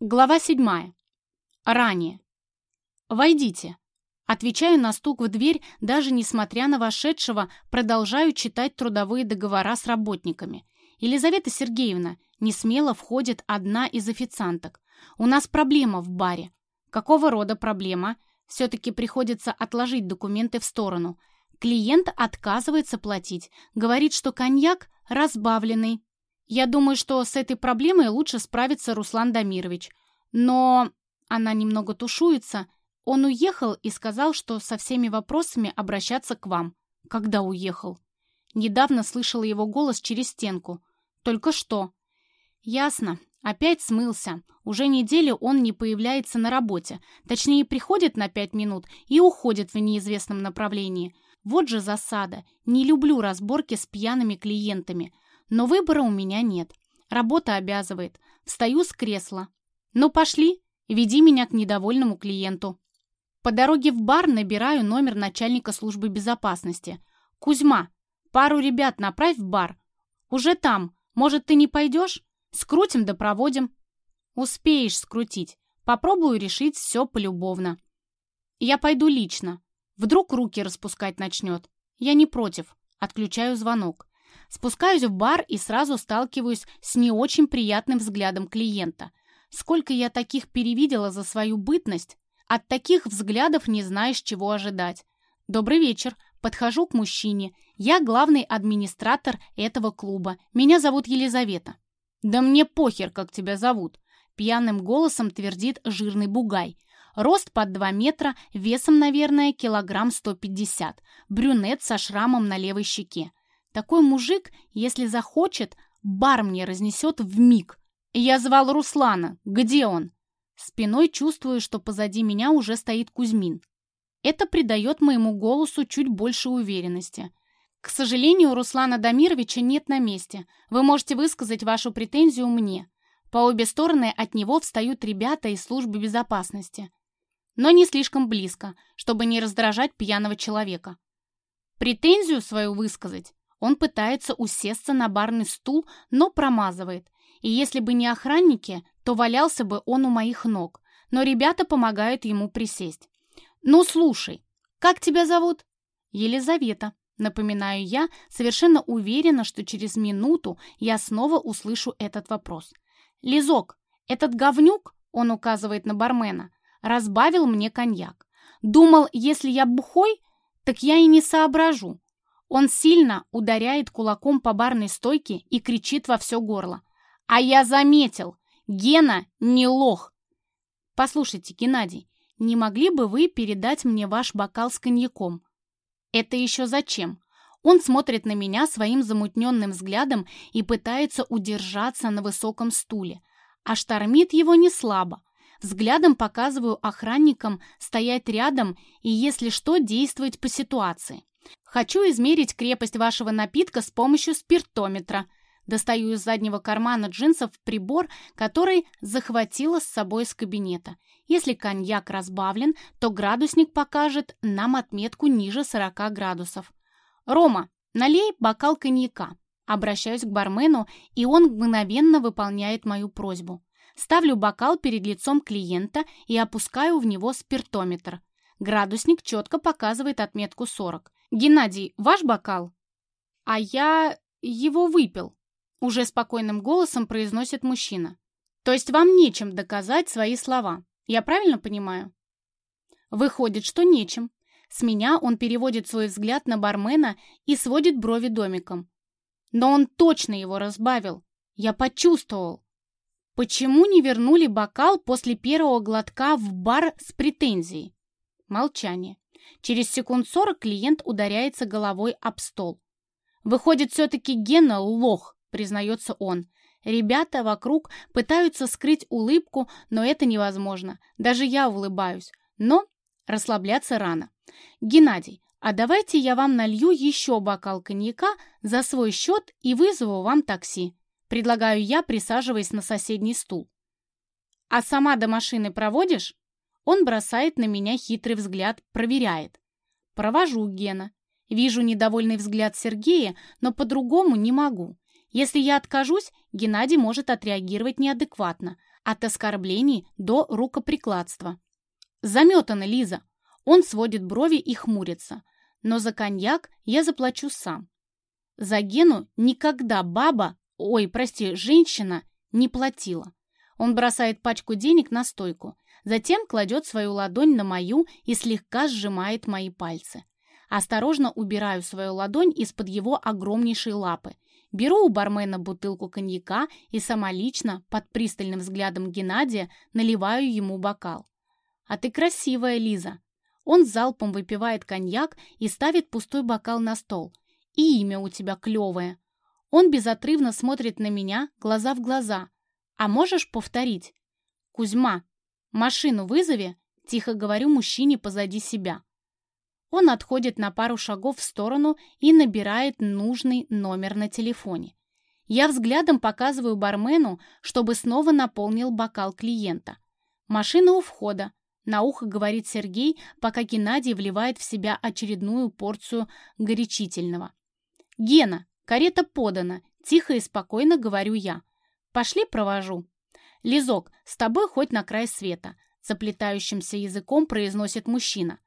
Глава седьмая. Ранее. «Войдите». Отвечаю на стук в дверь, даже несмотря на вошедшего, продолжаю читать трудовые договора с работниками. Елизавета Сергеевна не смело входит одна из официанток. «У нас проблема в баре». «Какого рода проблема?» Все-таки приходится отложить документы в сторону. Клиент отказывается платить, говорит, что коньяк разбавленный. Я думаю, что с этой проблемой лучше справится Руслан Дамирович. Но она немного тушуется. Он уехал и сказал, что со всеми вопросами обращаться к вам. Когда уехал? Недавно слышала его голос через стенку. Только что. Ясно. Опять смылся. Уже неделю он не появляется на работе. Точнее, приходит на пять минут и уходит в неизвестном направлении. Вот же засада. Не люблю разборки с пьяными клиентами. Но выбора у меня нет. Работа обязывает. Встаю с кресла. Ну, пошли. Веди меня к недовольному клиенту. По дороге в бар набираю номер начальника службы безопасности. «Кузьма, пару ребят направь в бар. Уже там. Может, ты не пойдешь? Скрутим да проводим». «Успеешь скрутить. Попробую решить все полюбовно». «Я пойду лично. Вдруг руки распускать начнет. Я не против. Отключаю звонок. Спускаюсь в бар и сразу сталкиваюсь с не очень приятным взглядом клиента. Сколько я таких перевидела за свою бытность, от таких взглядов не знаешь, чего ожидать. Добрый вечер. Подхожу к мужчине. Я главный администратор этого клуба. Меня зовут Елизавета. Да мне похер, как тебя зовут. Пьяным голосом твердит жирный бугай. Рост под 2 метра, весом, наверное, килограмм 150. Брюнет со шрамом на левой щеке. Такой мужик, если захочет, бар мне разнесет в миг. Я звал Руслана. Где он? Спиной чувствую, что позади меня уже стоит Кузьмин. Это придает моему голосу чуть больше уверенности. К сожалению, Руслана Дамировича нет на месте. Вы можете высказать вашу претензию мне. По обе стороны от него встают ребята из службы безопасности. Но не слишком близко, чтобы не раздражать пьяного человека. Претензию свою высказать он пытается усесться на барный стул, но промазывает. И если бы не охранники, то валялся бы он у моих ног. Но ребята помогают ему присесть. «Ну, слушай, как тебя зовут?» «Елизавета», напоминаю я, совершенно уверена, что через минуту я снова услышу этот вопрос. «Лизок, этот говнюк, он указывает на бармена, разбавил мне коньяк. Думал, если я бухой, так я и не соображу. Он сильно ударяет кулаком по барной стойке и кричит во все горло. «А я заметил! Гена не лох!» «Послушайте, Геннадий, не могли бы вы передать мне ваш бокал с коньяком?» «Это еще зачем?» Он смотрит на меня своим замутненным взглядом и пытается удержаться на высоком стуле. А штормит его не слабо. Взглядом показываю охранникам стоять рядом и, если что, действовать по ситуации. Хочу измерить крепость вашего напитка с помощью спиртометра. Достаю из заднего кармана джинсов прибор, который захватила с собой из кабинета. Если коньяк разбавлен, то градусник покажет нам отметку ниже 40 градусов. «Рома, налей бокал коньяка». Обращаюсь к бармену, и он мгновенно выполняет мою просьбу. Ставлю бокал перед лицом клиента и опускаю в него спиртометр. Градусник четко показывает отметку 40. «Геннадий, ваш бокал?» «А я его выпил», — уже спокойным голосом произносит мужчина. «То есть вам нечем доказать свои слова. Я правильно понимаю?» Выходит, что нечем. С меня он переводит свой взгляд на бармена и сводит брови домиком. Но он точно его разбавил. Я почувствовал. Почему не вернули бокал после первого глотка в бар с претензией? Молчание. Через секунд сорок клиент ударяется головой об стол. Выходит, все-таки Гена лох, признается он. Ребята вокруг пытаются скрыть улыбку, но это невозможно. Даже я улыбаюсь. Но расслабляться рано. Геннадий, а давайте я вам налью еще бокал коньяка за свой счет и вызову вам такси. Предлагаю я, присаживаясь на соседний стул. А сама до машины проводишь? Он бросает на меня хитрый взгляд, проверяет. Провожу Гена. Вижу недовольный взгляд Сергея, но по-другому не могу. Если я откажусь, Геннадий может отреагировать неадекватно. от оскорблений до рукоприкладства. Заметана, Лиза. Он сводит брови и хмурится. Но за коньяк я заплачу сам. За Гену никогда баба, ой, прости, женщина, не платила. Он бросает пачку денег на стойку, затем кладет свою ладонь на мою и слегка сжимает мои пальцы. Осторожно убираю свою ладонь из-под его огромнейшей лапы. Беру у бармена бутылку коньяка и сама лично, под пристальным взглядом Геннадия, наливаю ему бокал. «А ты красивая, Лиза!» Он залпом выпивает коньяк и ставит пустой бокал на стол. «И имя у тебя клевое!» Он безотрывно смотрит на меня, глаза в глаза. «А можешь повторить?» «Кузьма, машину вызови!» Тихо говорю мужчине позади себя. Он отходит на пару шагов в сторону и набирает нужный номер на телефоне. Я взглядом показываю бармену, чтобы снова наполнил бокал клиента. Машина у входа. На ухо говорит Сергей, пока Геннадий вливает в себя очередную порцию горячительного. «Гена, карета подана», — тихо и спокойно говорю я. «Пошли провожу». «Лизок, с тобой хоть на край света», — заплетающимся языком произносит мужчина.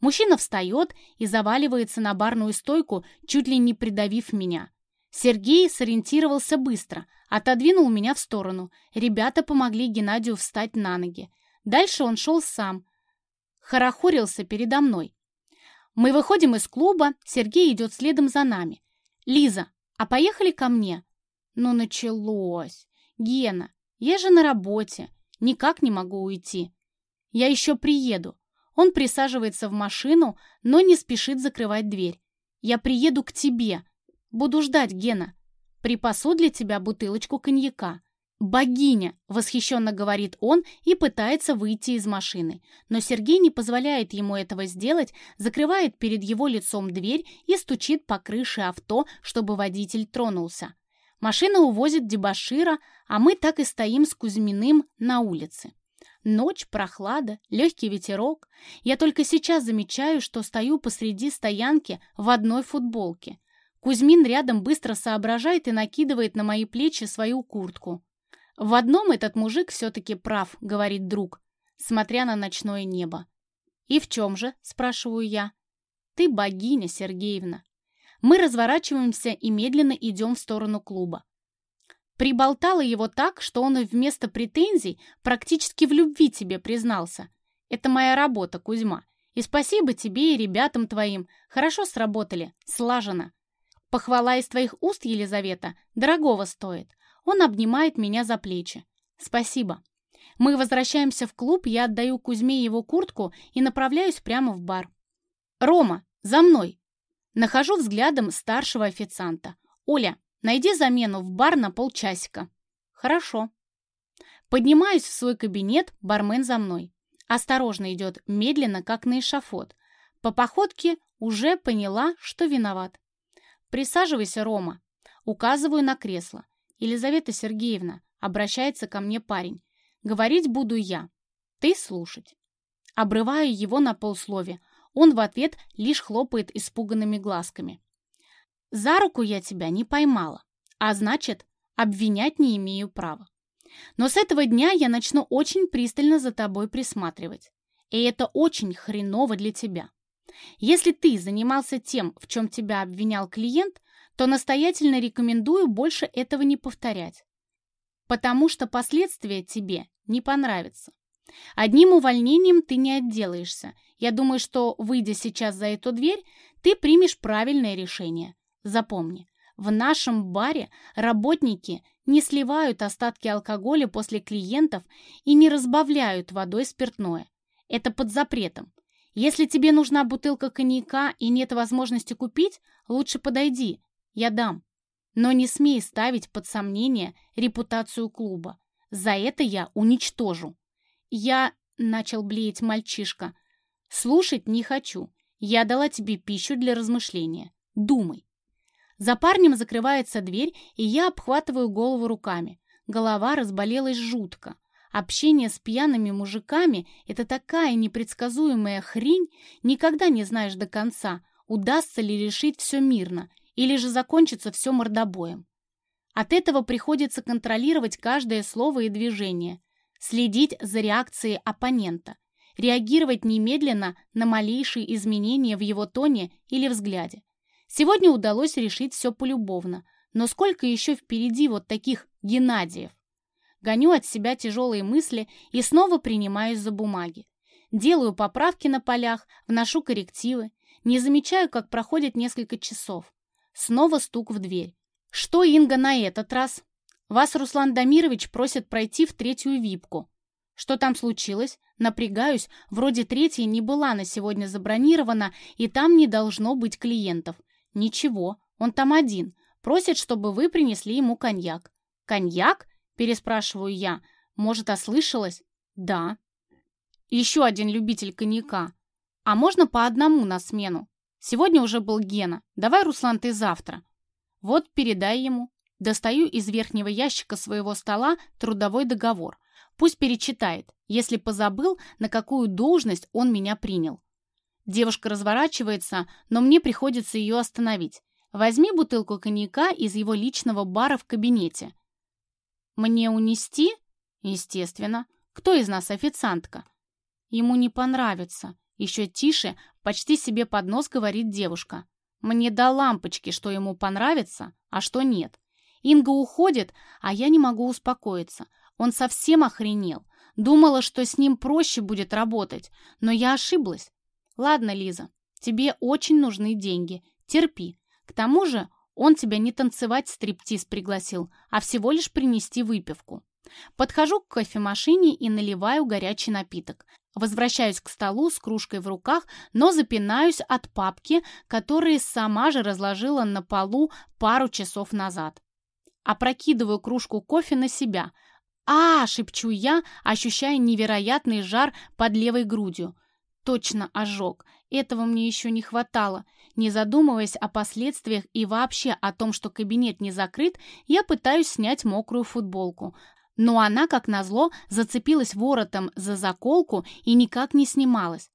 Мужчина встает и заваливается на барную стойку, чуть ли не придавив меня. Сергей сориентировался быстро, отодвинул меня в сторону. Ребята помогли Геннадию встать на ноги. Дальше он шел сам. Хорохорился передо мной. Мы выходим из клуба, Сергей идет следом за нами. «Лиза, а поехали ко мне?» Ну, началось. Гена, я же на работе. Никак не могу уйти. Я еще приеду. Он присаживается в машину, но не спешит закрывать дверь. «Я приеду к тебе. Буду ждать, Гена. Припасу для тебя бутылочку коньяка». «Богиня!» — восхищенно говорит он и пытается выйти из машины. Но Сергей не позволяет ему этого сделать, закрывает перед его лицом дверь и стучит по крыше авто, чтобы водитель тронулся. Машина увозит дебашира, а мы так и стоим с Кузьминым на улице. Ночь, прохлада, легкий ветерок. Я только сейчас замечаю, что стою посреди стоянки в одной футболке. Кузьмин рядом быстро соображает и накидывает на мои плечи свою куртку. «В одном этот мужик все-таки прав», — говорит друг, смотря на ночное небо. «И в чем же?» — спрашиваю я. «Ты богиня, Сергеевна». Мы разворачиваемся и медленно идем в сторону клуба. Приболтала его так, что он вместо претензий практически в любви тебе признался. Это моя работа, Кузьма. И спасибо тебе и ребятам твоим. Хорошо сработали, слажено. Похвала из твоих уст, Елизавета, дорогого стоит. Он обнимает меня за плечи. Спасибо. Мы возвращаемся в клуб, я отдаю Кузьме его куртку и направляюсь прямо в бар. «Рома, за мной!» Нахожу взглядом старшего официанта. «Оля, Найди замену в бар на полчасика. Хорошо. Поднимаюсь в свой кабинет, бармен за мной. Осторожно идет, медленно, как на эшафот. По походке уже поняла, что виноват. Присаживайся, Рома. Указываю на кресло. Елизавета Сергеевна, обращается ко мне парень. Говорить буду я. Ты слушать. Обрываю его на полслове. Он в ответ лишь хлопает испуганными глазками. За руку я тебя не поймала, а значит, обвинять не имею права. Но с этого дня я начну очень пристально за тобой присматривать. И это очень хреново для тебя. Если ты занимался тем, в чем тебя обвинял клиент, то настоятельно рекомендую больше этого не повторять. Потому что последствия тебе не понравятся. Одним увольнением ты не отделаешься. Я думаю, что, выйдя сейчас за эту дверь, ты примешь правильное решение. Запомни, в нашем баре работники не сливают остатки алкоголя после клиентов и не разбавляют водой спиртное. Это под запретом. Если тебе нужна бутылка коньяка и нет возможности купить, лучше подойди, я дам. Но не смей ставить под сомнение репутацию клуба. За это я уничтожу. Я... — начал блеять мальчишка. «Слушать не хочу. Я дала тебе пищу для размышления. Думай. За парнем закрывается дверь, и я обхватываю голову руками. Голова разболелась жутко. Общение с пьяными мужиками – это такая непредсказуемая хрень, никогда не знаешь до конца, удастся ли решить все мирно, или же закончится все мордобоем. От этого приходится контролировать каждое слово и движение. Следить за реакцией оппонента, реагировать немедленно на малейшие изменения в его тоне или взгляде. Сегодня удалось решить все полюбовно, но сколько еще впереди вот таких Геннадиев? Гоню от себя тяжелые мысли и снова принимаюсь за бумаги. Делаю поправки на полях, вношу коррективы, не замечаю, как проходит несколько часов. Снова стук в дверь. Что, Инга, на этот раз? Вас Руслан Дамирович просит пройти в третью випку. Что там случилось? Напрягаюсь, вроде третья не была на сегодня забронирована, и там не должно быть клиентов. Ничего, он там один. Просит, чтобы вы принесли ему коньяк. Коньяк? Переспрашиваю я. Может, ослышалась? Да. Еще один любитель коньяка. А можно по одному на смену? Сегодня уже был Гена. Давай, Руслан, ты завтра. Вот передай ему. Достаю из верхнего ящика своего стола трудовой договор. Пусть перечитает, если позабыл, на какую должность он меня принял. Девушка разворачивается, но мне приходится ее остановить. Возьми бутылку коньяка из его личного бара в кабинете. Мне унести? Естественно. Кто из нас официантка? Ему не понравится. Еще тише, почти себе под нос говорит девушка. Мне до лампочки, что ему понравится, а что нет. Инга уходит, а я не могу успокоиться. Он совсем охренел. Думала, что с ним проще будет работать, но я ошиблась. Ладно, Лиза, тебе очень нужны деньги. Терпи. К тому же он тебя не танцевать стриптиз пригласил, а всего лишь принести выпивку. Подхожу к кофемашине и наливаю горячий напиток. Возвращаюсь к столу с кружкой в руках, но запинаюсь от папки, которые сама же разложила на полу пару часов назад. Опрокидываю кружку кофе на себя. «А!» — шепчу я, ощущая невероятный жар под левой грудью. Точно ожог. Этого мне еще не хватало. Не задумываясь о последствиях и вообще о том, что кабинет не закрыт, я пытаюсь снять мокрую футболку. Но она, как назло, зацепилась воротом за заколку и никак не снималась.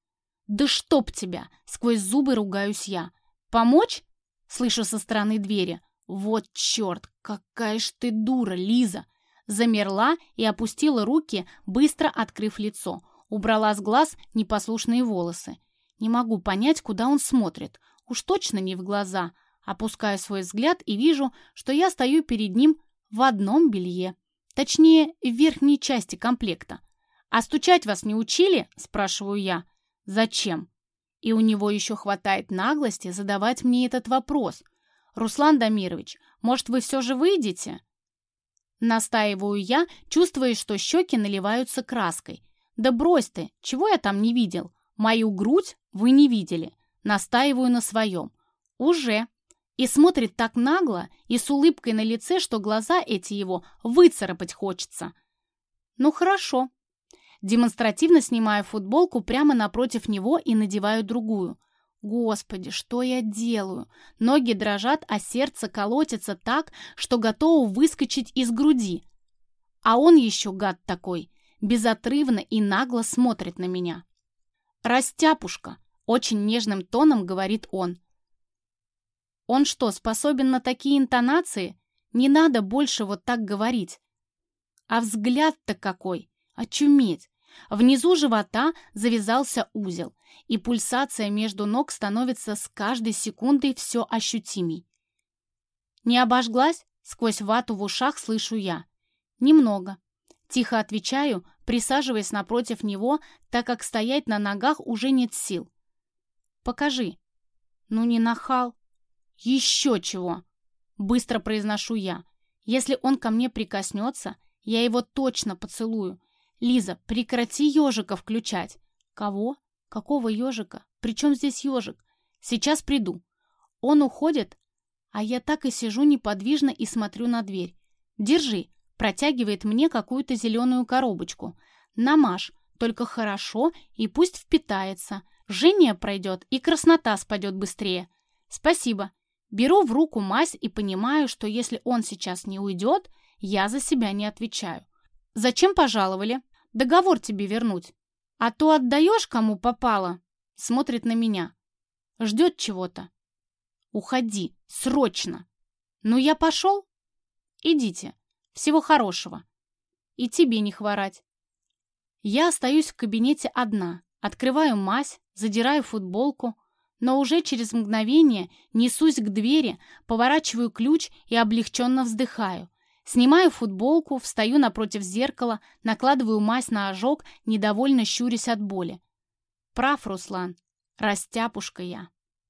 «Да чтоб тебя!» — сквозь зубы ругаюсь я. «Помочь?» — слышу со стороны двери. «Вот черт, какая ж ты дура, Лиза!» Замерла и опустила руки, быстро открыв лицо. Убрала с глаз непослушные волосы. Не могу понять, куда он смотрит. Уж точно не в глаза. Опускаю свой взгляд и вижу, что я стою перед ним в одном белье. Точнее, в верхней части комплекта. «А стучать вас не учили?» – спрашиваю я. «Зачем?» И у него еще хватает наглости задавать мне этот вопрос – «Руслан Дамирович, может, вы все же выйдете?» Настаиваю я, чувствуя, что щеки наливаются краской. «Да брось ты, чего я там не видел? Мою грудь вы не видели». Настаиваю на своем. «Уже». И смотрит так нагло и с улыбкой на лице, что глаза эти его выцарапать хочется. «Ну хорошо». Демонстративно снимаю футболку прямо напротив него и надеваю другую. Господи, что я делаю? Ноги дрожат, а сердце колотится так, что готово выскочить из груди. А он еще гад такой, безотрывно и нагло смотрит на меня. «Растяпушка!» — очень нежным тоном говорит он. «Он что, способен на такие интонации? Не надо больше вот так говорить. А взгляд-то какой! Очуметь! Внизу живота завязался узел, и пульсация между ног становится с каждой секундой все ощутимей. «Не обожглась?» — сквозь вату в ушах слышу я. «Немного». Тихо отвечаю, присаживаясь напротив него, так как стоять на ногах уже нет сил. «Покажи». «Ну не нахал». «Еще чего!» Быстро произношу я. «Если он ко мне прикоснется, я его точно поцелую. «Лиза, прекрати ежика включать!» «Кого? Какого ежика? Причем здесь ежик? Сейчас приду». Он уходит, а я так и сижу неподвижно и смотрю на дверь. «Держи!» Протягивает мне какую-то зеленую коробочку. «Намажь, только хорошо и пусть впитается. Жжение пройдет и краснота спадет быстрее. Спасибо. Беру в руку мазь и понимаю, что если он сейчас не уйдет, я за себя не отвечаю. «Зачем пожаловали? Договор тебе вернуть. А то отдаешь, кому попало». Смотрит на меня. Ждет чего-то. «Уходи, срочно!» «Ну, я пошел?» «Идите. Всего хорошего. И тебе не хворать. Я остаюсь в кабинете одна, открываю мазь, задираю футболку, но уже через мгновение несусь к двери, поворачиваю ключ и облегченно вздыхаю. Снимаю футболку, встаю напротив зеркала, накладываю мазь на ожог, недовольно щурясь от боли. Прав, Руслан, растяпушка я.